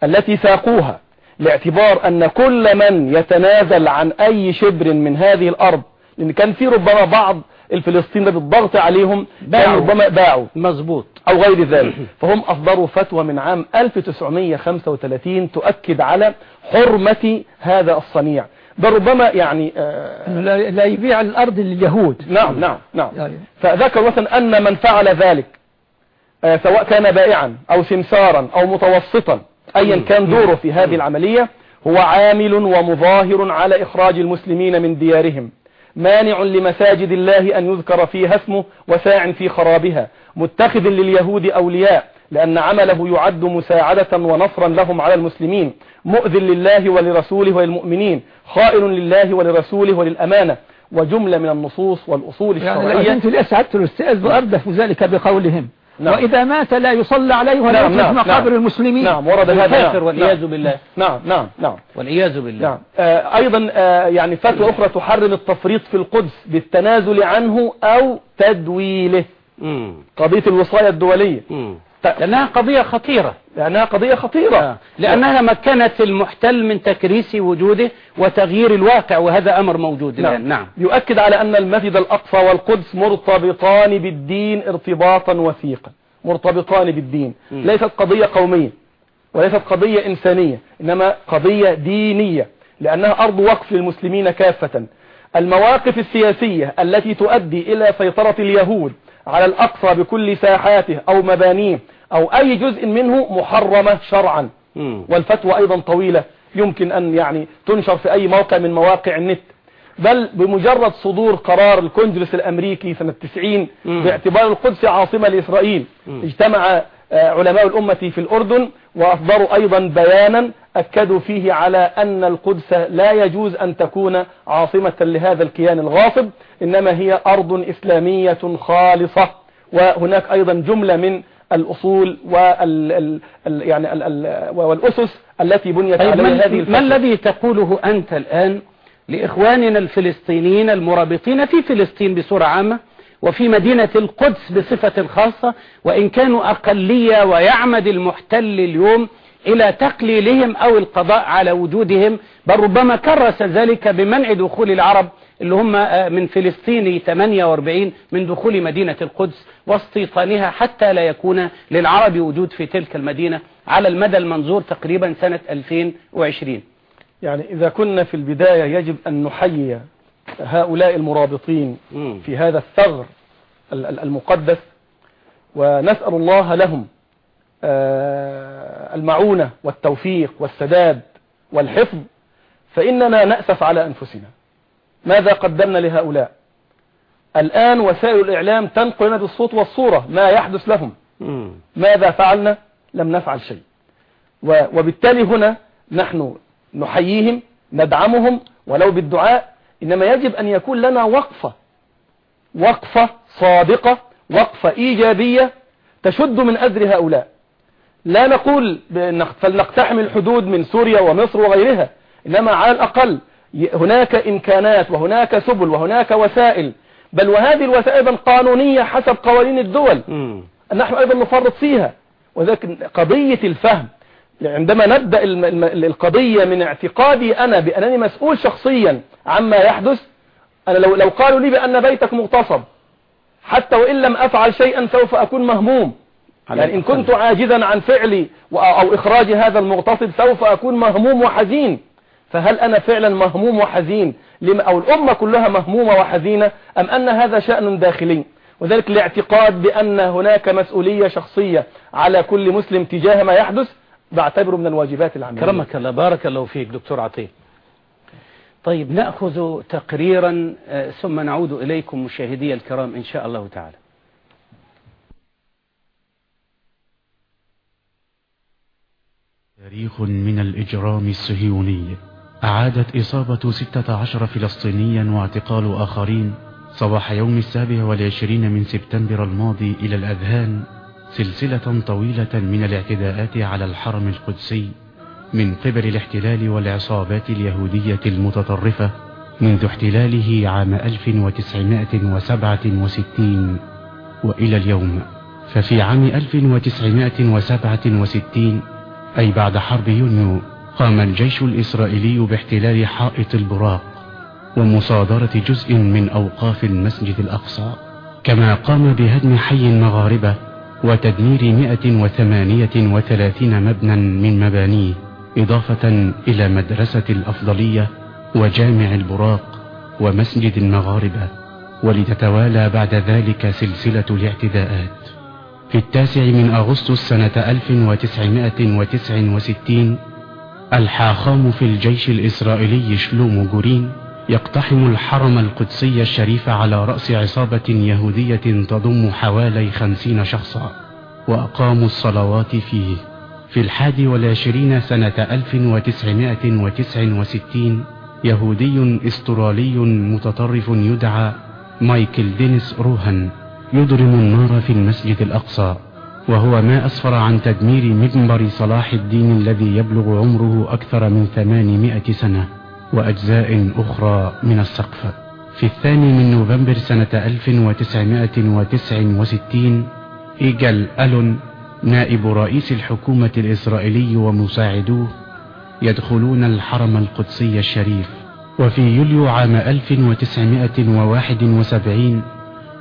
التي ساقوها لاعتبار أن كل من يتنازل عن أي شبر من هذه الأرض لأن كان في ربما بعض الفلسطينيين بالضغط عليهم باعوا. ربما باعوا. مظبوط. أو غير ذلك. فهم أصدروا فتوى من عام 1935 تؤكد على حرمة هذا الصنيع. بل ربما يعني آه لا لا يبيع الأرض لليهود. نعم نعم نعم. يعني. فذكر مثلا أن من فعل ذلك آه، سواء كان بائعا أو سمسارا أو متوسطا أيا كان دوره في هذه العملية هو عامل ومظاهر على إخراج المسلمين من ديارهم مانع لمساجد الله أن يذكر فيها اسمه وساع في خرابها متخذ لليهود أولياء. لأن عمله يعد مساعدة ونصرا لهم على المسلمين مؤذ لله ولرسوله وللمؤمنين خائن لله ولرسوله وللأمانة وجملة من النصوص والأصول يعني لو الشرعية كنت لأسعدت الأستاذ وأردفوا ذلك بقولهم نعم. وإذا مات لا يصلى عليه ولا نعم، يدفن نعم، مقابر نعم. المسلمين نعم ورد هذا الكافر نعم، والعياذ. بالله نعم نعم نعم والعياذ بالله نعم آه أيضا آه يعني فتوى أخرى تحرم التفريط في القدس بالتنازل عنه أو تدويله. قضية الوصاية الدولية مم. لأنها قضية خطيرة. لأنها قضية خطيرة. آه. لأنها مكنت المحتل من تكريس وجوده وتغيير الواقع وهذا أمر موجود الآن. نعم. يؤكد على أن المسجد الأقصى والقدس مرتبطان بالدين ارتباطا وثيقا. مرتبطان بالدين. م. ليست قضية قومية وليست قضية إنسانية إنما قضية دينية لأنها أرض وقف للمسلمين كافة. المواقف السياسية التي تؤدي إلى سيطرة اليهود على الأقصى بكل ساحاته أو مبانيه أو أي جزء منه محرمة شرعا. والفتوى أيضا طويلة يمكن أن يعني تنشر في أي موقع من مواقع النت بل بمجرد صدور قرار الكونجرس الأمريكي سنة 90 مم. باعتبار القدس عاصمة لإسرائيل مم. اجتمع آه، علماء الأمة في الأردن وأصدروا أيضا بيانا أكدوا فيه على أن القدس لا يجوز أن تكون عاصمة لهذا الكيان الغاصب إنما هي أرض إسلامية خالصة وهناك أيضا جملة من الأصول وال ال ال يعني ال ال والأسس التي بنيت طيب عليها ما, هذه ما الفتوى الذي تقوله أنت الآن لإخواننا الفلسطينيين المرابطين في فلسطين بصورة عامة وفي مدينة القدس بصفة خاصة وإن كانوا أقلية ويعمد المحتل اليوم إلى تقليلهم أو القضاء على وجودهم بل ربما كرس ذلك بمنع دخول العرب اللي هم آه، من فلسطين 48 من دخول مدينة القدس واستيطانها حتى لا يكون للعرب وجود في تلك المدينة على المدى المنظور تقريبا سنة 2020 يعني إذا كنا في البداية يجب أن نحيي هؤلاء المرابطين. في هذا الثغر ال- ال- المقدس ونسأل الله لهم آه، المعونة والتوفيق والسداد والحفظ فإننا نأسف على أنفسنا ماذا قدمنا لهؤلاء؟ الآن وسائل الإعلام تنقل لنا بالصوت والصورة ما يحدث لهم. ماذا فعلنا؟ لم نفعل شيء. وبالتالي هنا نحن نحييهم ندعمهم ولو بالدعاء إنما يجب أن يكون لنا وقفة وقفة صادقة وقفة إيجابية تشد من أزر هؤلاء. لا نقول فلنقتحم الحدود من سوريا ومصر وغيرها إنما على الأقل هناك إمكانات وهناك سبل وهناك وسائل. بل وهذه الوسائل أيضا قانونية حسب قوانين الدول. نحن أيضا نفرط فيها. وذلك قضية الفهم. عندما نبدأ القضية من اعتقادي أنا بأنني مسؤول شخصيا عما يحدث أنا لو, لو قالوا لي بأن بيتك مغتصب حتى وإن لم أفعل شيئا سوف أكون مهموم. يعني إن كنت عاجزا عن فعلي أو إخراج هذا المغتصب سوف أكون مهموم وحزين. فهل أنا فعلا مهموم وحزين أو الأمة كلها مهمومة وحزينة أم أن هذا شأن داخلي؟ وذلك الاعتقاد بأن هناك مسؤولية شخصية على كل مسلم تجاه ما يحدث بعتبره من الواجبات العملية. كرمك الله بارك الله فيك دكتور عطية. طيب نأخذ تقريرا آه، ثم نعود إليكم مشاهدي الكرام إن شاء الله تعالى. تاريخ من الإجرام الصهيوني. أعادت إصابة ستة عشر فلسطينيا واعتقال آخرين صباح يوم السابع والعشرين من سبتمبر الماضي إلى الأذهان سلسلة طويلة من الاعتداءات على الحرم القدسي من قبل الاحتلال والعصابات اليهودية المتطرفة منذ احتلاله عام 1967 وإلى اليوم. ففي عام 1967 أي بعد حرب يونيو قام الجيش الإسرائيلي باحتلال حائط البراق ومصادرة جزء من أوقاف المسجد الأقصى كما قام بهدم حي المغاربة وتدمير 138 مبنى من مبانيه إضافة إلى مدرسة الأفضلية وجامع البراق ومسجد المغاربة ولتتوالى بعد ذلك سلسلة الاعتداءات. في التاسع من أغسطس سنة 1969 الحاخام في الجيش الإسرائيلي شلوم جورين يقتحم الحرم القدسي الشريف على رأس عصابة يهودية تضم حوالي خمسين شخصا وأقاموا الصلوات فيه. في الحادي والعشرين سنة 1969 يهودي استرالي متطرف يدعى مايكل دينيس روهان يضرم النار في المسجد الأقصى. وهو ما أسفر عن تدمير منبر صلاح الدين الذي يبلغ عمره أكثر من ثمانمائة سنة وأجزاء أخرى من السقف. في الثاني من نوفمبر سنة 1969 إيجل ألون نائب رئيس الحكومة الإسرائيلي ومساعدوه يدخلون الحرم القدسي الشريف. وفي يوليو عام 1971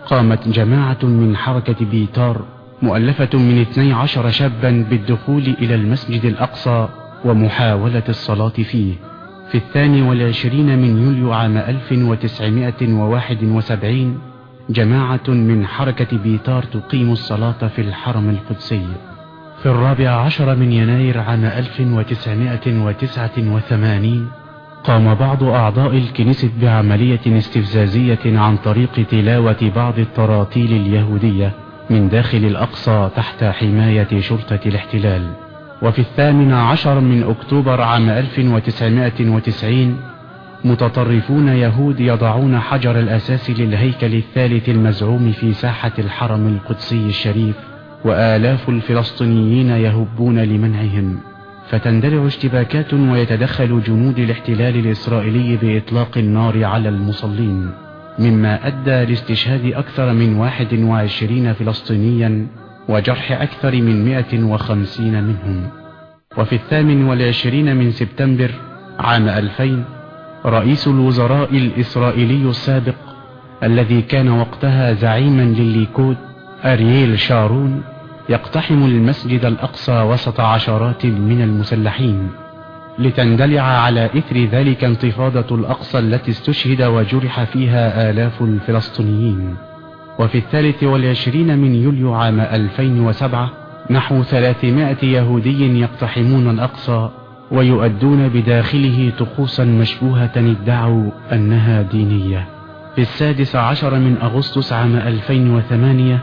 قامت جماعة من حركة بيتار مؤلفة من 12 شابا بالدخول إلى المسجد الأقصى ومحاولة الصلاة فيه. في الثاني والعشرين من يوليو عام 1971 جماعة من حركة بيتار تقيم الصلاة في الحرم القدسي. في الرابع عشر من يناير عام 1989 قام بعض أعضاء الكنيسة بعملية استفزازية عن طريق تلاوة بعض التراتيل اليهودية. من داخل الأقصى تحت حماية شرطة الاحتلال. وفي الثامن عشر من أكتوبر عام 1990 متطرفون يهود يضعون حجر الأساس للهيكل الثالث المزعوم في ساحة الحرم القدسي الشريف وآلاف الفلسطينيين يهبون لمنعهم. فتندلع اشتباكات ويتدخل جنود الاحتلال الإسرائيلي بإطلاق النار على المصلين. مما أدى لاستشهاد أكثر من 21 فلسطينيا وجرح أكثر من 150 منهم. وفي الثامن والعشرين من سبتمبر عام 2000 رئيس الوزراء الإسرائيلي السابق الذي كان وقتها زعيما للليكود أرييل شارون يقتحم المسجد الأقصى وسط عشرات من المسلحين. لتندلع على إثر ذلك انتفاضة الأقصى التي استشهد وجرح فيها آلاف الفلسطينيين. وفي الثالث والعشرين من يوليو عام 2007 نحو ثلاثمائة يهودي يقتحمون الأقصى ويؤدون بداخله طقوسا مشبوهة ادعوا أنها دينية. في السادس عشر من أغسطس عام 2008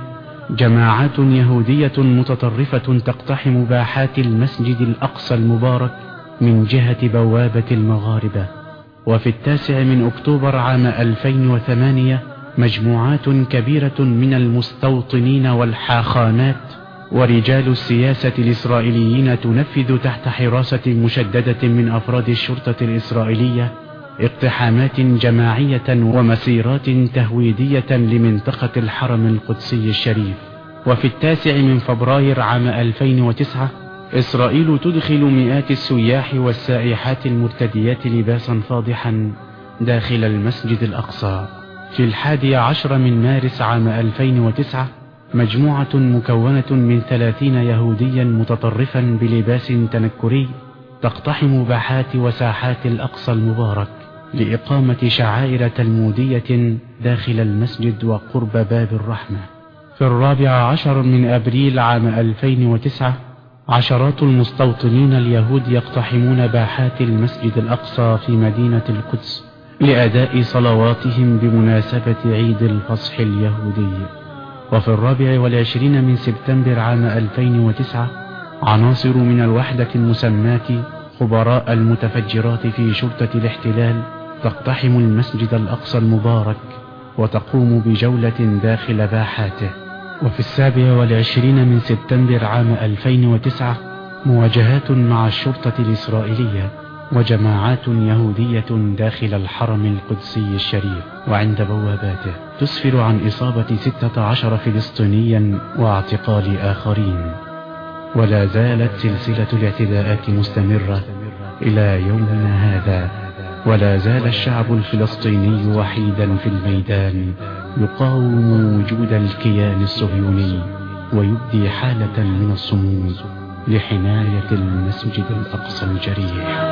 جماعات يهودية متطرفة تقتحم باحات المسجد الأقصى المبارك من جهة بوابة المغاربة وفي التاسع من أكتوبر عام 2008 مجموعات كبيرة من المستوطنين والحاخامات ورجال السياسة الإسرائيليين تنفذ تحت حراسة مشددة من أفراد الشرطة الإسرائيلية اقتحامات جماعية ومسيرات تهويدية لمنطقة الحرم القدسي الشريف. وفي التاسع من فبراير عام 2009 إسرائيل تدخل مئات السياح والسائحات المرتديات لباسا فاضحا داخل المسجد الأقصى. في الحادي عشر من مارس عام 2009 مجموعة مكونة من ثلاثين يهوديا متطرفا بلباس تنكري تقتحم باحات وساحات الأقصى المبارك لإقامة شعائر تلمودية داخل المسجد وقرب باب الرحمة. في الرابع عشر من أبريل عام 2009 عشرات المستوطنين اليهود يقتحمون باحات المسجد الأقصى في مدينة القدس لأداء صلواتهم بمناسبة عيد الفصح اليهودي. وفي الرابع والعشرين من سبتمبر عام 2009 عناصر من الوحدة المسماة خبراء المتفجرات في شرطة الاحتلال تقتحم المسجد الأقصى المبارك وتقوم بجولة داخل باحاته. وفي السابع والعشرين من سبتمبر عام 2009 مواجهات مع الشرطة الإسرائيلية وجماعات يهودية داخل الحرم القدسي الشريف. وعند بواباته تسفر عن إصابة ستة عشر فلسطينيا واعتقال آخرين. ولا زالت سلسلة الاعتداءات مستمرة إلى يومنا هذا ولا زال الشعب الفلسطيني وحيدا في الميدان. يقاوم وجود الكيان الصهيوني ويبدي حالة من الصمود لحماية المسجد الأقصى الجريح.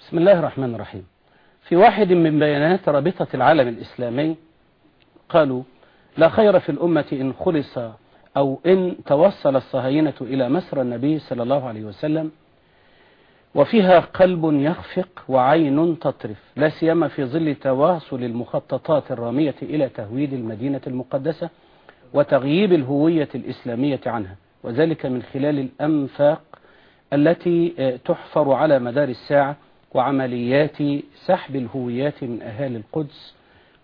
بسم الله الرحمن الرحيم. في واحد من بيانات رابطة العالم الإسلامي قالوا لا خير في الأمة إن خلص أو إن توصل الصهاينة إلى مسر النبي صلى الله عليه وسلم وفيها قلب يخفق وعين تطرف لا سيما في ظل تواصل المخططات الرامية إلى تهويد المدينة المقدسة وتغييب الهوية الإسلامية عنها وذلك من خلال الأنفاق التي تحفر على مدار الساعة وعمليات سحب الهويات من أهالي القدس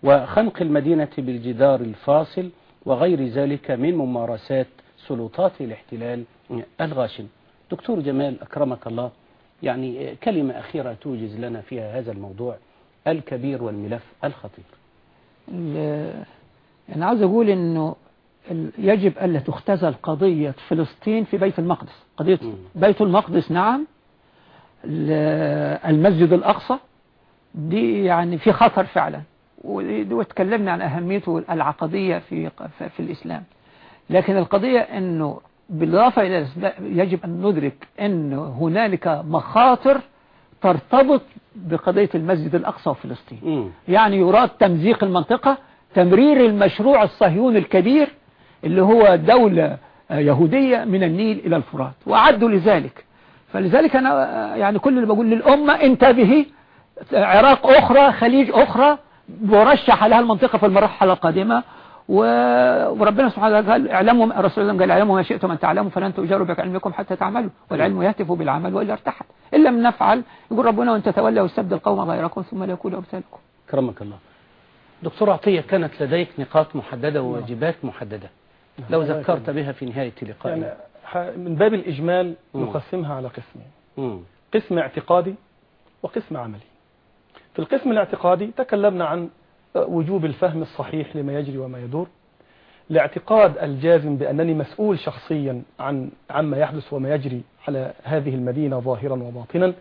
وخنق المدينة بالجدار الفاصل وغير ذلك من ممارسات سلطات الاحتلال الغاشم. دكتور جمال أكرمك الله يعني كلمة أخيرة توجز لنا فيها هذا الموضوع الكبير والملف الخطير. أنا عاوز أقول أنه يجب ألا تختزل قضية فلسطين في بيت المقدس. قضية بيت المقدس نعم. المسجد الأقصى دي يعني في خطر فعلا. وتكلمنا عن أهميته العقدية في في الإسلام. لكن القضية أنه بالإضافة إلى يجب أن ندرك أن هنالك مخاطر ترتبط بقضية المسجد الأقصى وفلسطين. يعني يراد تمزيق المنطقة تمرير المشروع الصهيوني الكبير اللي هو دولة يهودية من النيل إلى الفرات وأعدوا لذلك. فلذلك أنا يعني كل اللي بقول للأمة انتبهي عراق أخرى خليج أخرى مرشح لها المنطقة في المرحلة القادمة وربنا سبحانه وتعالى قال اعلموا رسول الله قال اعلموا ما شئتم أن تعلموا فلن تؤجروا بعلمكم حتى تعملوا والعلم يهتف بالعمل وإلا ارتحل. إن لم نفعل يقول ربنا وإن تتولوا يستبدل قوما غيركم ثم لا يكونوا أمثالكم. كرمك الله. دكتور عطية كانت لديك نقاط محددة وواجبات محددة. لو ذكرت بها في نهاية لقائنا يعني من باب الإجمال نقسمها على قسمين. قسم اعتقادي وقسم عملي. في القسم الاعتقادي تكلمنا عن وجوب الفهم الصحيح لما يجري وما يدور. الاعتقاد الجازم بأنني مسؤول شخصيا عن عما يحدث وما يجري على هذه المدينة ظاهرا وباطنا.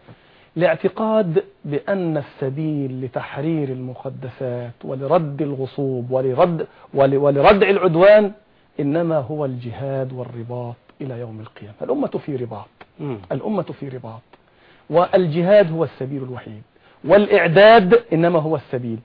الاعتقاد بأن السبيل لتحرير المقدسات ولرد الغصوب ولرد ولردع العدوان إنما هو الجهاد والرباط إلى يوم القيامة. الأمة في رباط. الأمة في رباط. والجهاد هو السبيل الوحيد. والإعداد إنما هو السبيل.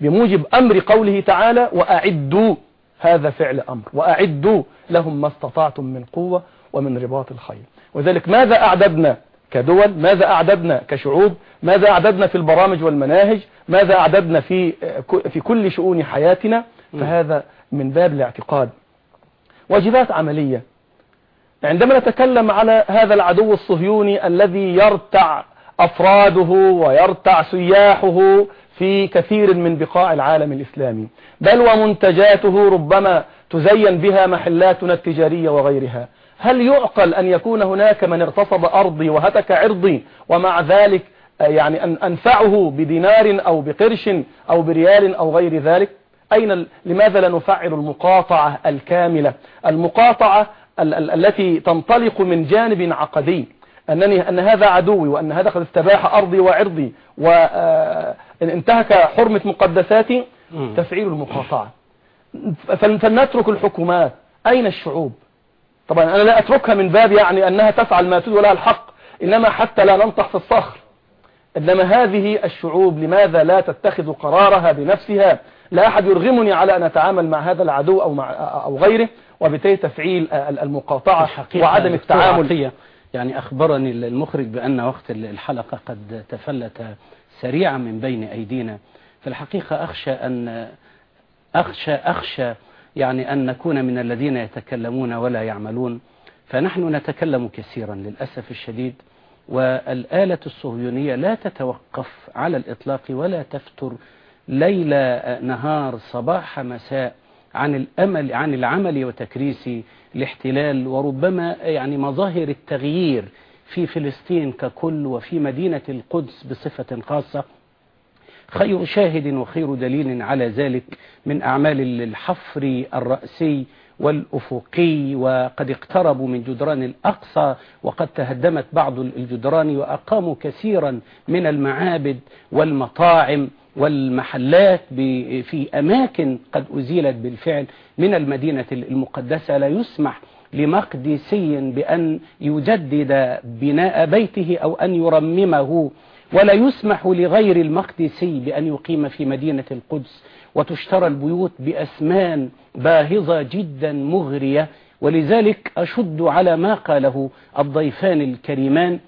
بموجب أمر قوله تعالى وأعدوا هذا فعل أمر. وأعدوا لهم ما استطعتم من قوة ومن رباط الخيل. وذلك ماذا أعددنا كدول؟ ماذا أعددنا كشعوب؟ ماذا أعددنا في البرامج والمناهج؟ ماذا أعددنا في في كل شؤون حياتنا؟ فهذا من باب الاعتقاد. واجبات عملية. عندما نتكلم على هذا العدو الصهيوني الذي يرتع أفراده ويرتع سياحه في كثير من بقاع العالم الإسلامي. بل ومنتجاته ربما تزين بها محلاتنا التجارية وغيرها. هل يعقل أن يكون هناك من اغتصب أرضي وهتك عرضي ومع ذلك يعني أن أنفعه بدينار أو بقرش أو بريال أو غير ذلك؟ أين لماذا لا نفعل المقاطعة الكاملة؟ المقاطعة ال ال التي تنطلق من جانب عقدي. أنني أن هذا عدوي وأن هذا قد استباح أرضي وعرضي وإن انتهك حرمة مقدساتي تفعيل المقاطعة. فلنترك الحكومات. أين الشعوب؟ طبعا أنا لا أتركها من باب يعني أنها تفعل ما تريد لها الحق إنما حتى لا ننطح في الصخر. إنما هذه الشعوب لماذا لا تتخذ قرارها بنفسها؟ لا أحد يرغمني على أن أتعامل مع هذا العدو أو, مع أو غيره وبالتالي تفعيل المقاطعة وعدم التعامل. يعني أخبرني المخرج بأن وقت الحلقة قد تفلت سريعا من بين أيدينا. في الحقيقة أخشى أن أخشى أخشى يعني أن نكون من الذين يتكلمون ولا يعملون. فنحن نتكلم كثيرا للأسف الشديد والآلة الصهيونية لا تتوقف على الإطلاق ولا تفتر ليل نهار صباح مساء. عن الأمل عن العمل وتكريس الاحتلال وربما يعني مظاهر التغيير في فلسطين ككل وفي مدينة القدس بصفة خاصة. خير شاهد وخير دليل على ذلك من أعمال الحفر الرأسي والأفقي وقد اقتربوا من جدران الأقصى وقد تهدمت بعض الجدران وأقاموا كثيرا من المعابد والمطاعم والمحلات في أماكن قد أزيلت بالفعل من المدينة المقدسة. لا يسمح لمقدسي بأن يجدد بناء بيته أو أن يرممه ولا يسمح لغير المقدسي بأن يقيم في مدينة القدس. وتشترى البيوت بأثمان باهظة جدا مغرية. ولذلك أشد على ما قاله الضيفان الكريمان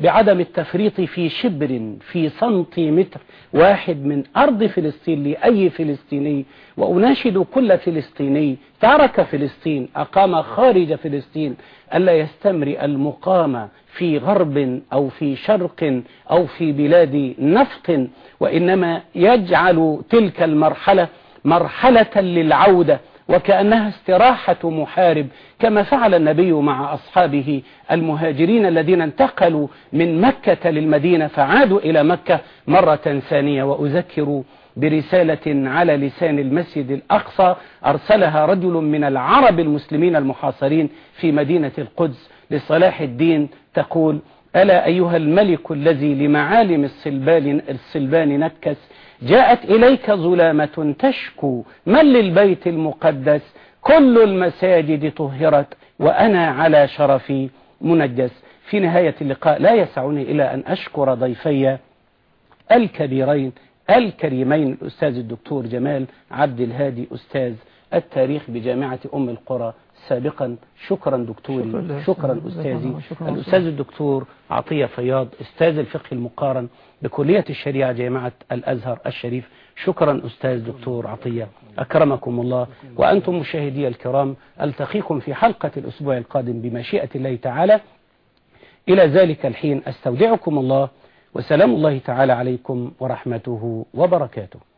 بعدم التفريط في شبر في سنتيمتر واحد من أرض فلسطين لأي فلسطيني وأناشد كل فلسطيني ترك فلسطين أقام خارج فلسطين ألا يستمرئ المقام في غرب أو في شرق أو في بلاد نفط وإنما يجعل تلك المرحلة مرحلة للعودة وكأنها استراحة محارب كما فعل النبي مع أصحابه المهاجرين الذين انتقلوا من مكة للمدينة فعادوا إلى مكة مرة ثانية وأذكر برسالة على لسان المسجد الأقصى. أرسلها رجل من العرب المسلمين المحاصرين في مدينة القدس لصلاح الدين تقول ألا أيها الملك الذي لمعالم الصلبان, الصلبان نكس؟ جاءت إليك ظلامة تشكو من للبيت المقدس؟ كل المساجد طهرت وأنا على شرفي منجس. في نهاية اللقاء لا يسعني إلى أن أشكر ضيفي الكبيرين الكريمين الأستاذ الدكتور جمال عبد الهادي أستاذ التاريخ بجامعة أم القرى سابقا. شكرا دكتوري شكرا, شكرا أستاذي. الأستاذ الدكتور عطية فياض أستاذ الفقه المقارن بكلية الشريعة جامعة الأزهر الشريف. شكرا أستاذ دكتور عطية. أكرمكم الله. وأنتم مشاهدي الكرام ألتقيكم في حلقة الأسبوع القادم بمشيئة الله تعالى. إلى ذلك الحين أستودعكم الله وسلام الله تعالى عليكم ورحمته وبركاته.